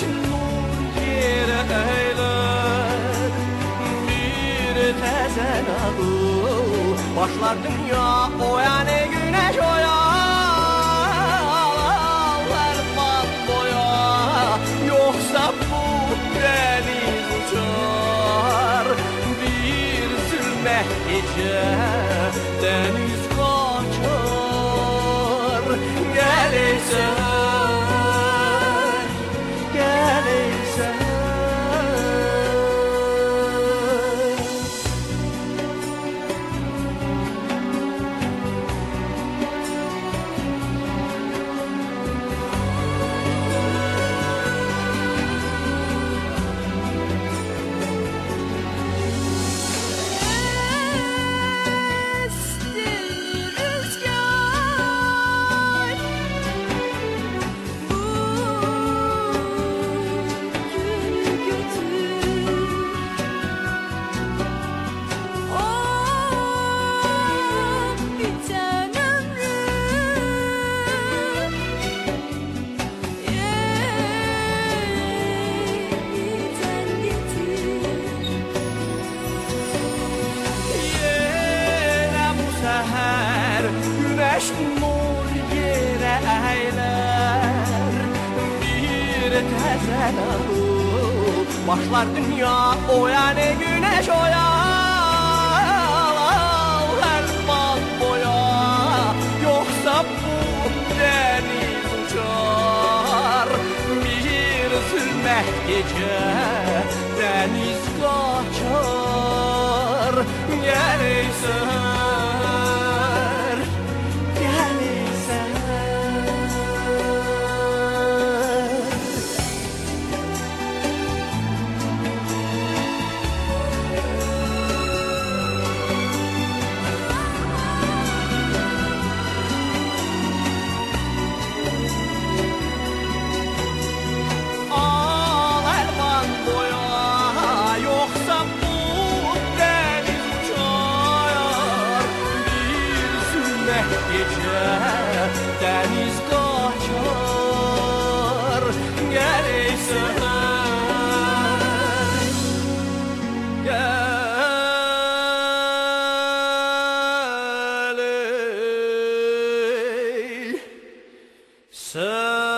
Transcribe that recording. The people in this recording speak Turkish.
Güneş Bir tezen adı. Başlar dünya o yani güneş o ya. Verman boya Yoksa bu deniz uçar Bir sürmek gece Deniz Bir tezel başlar dünya o yani güneş oyar Elmas boya. Yoksa bu deniz uçar. Bir zulme gece deniz kaçar. Gelirsen, So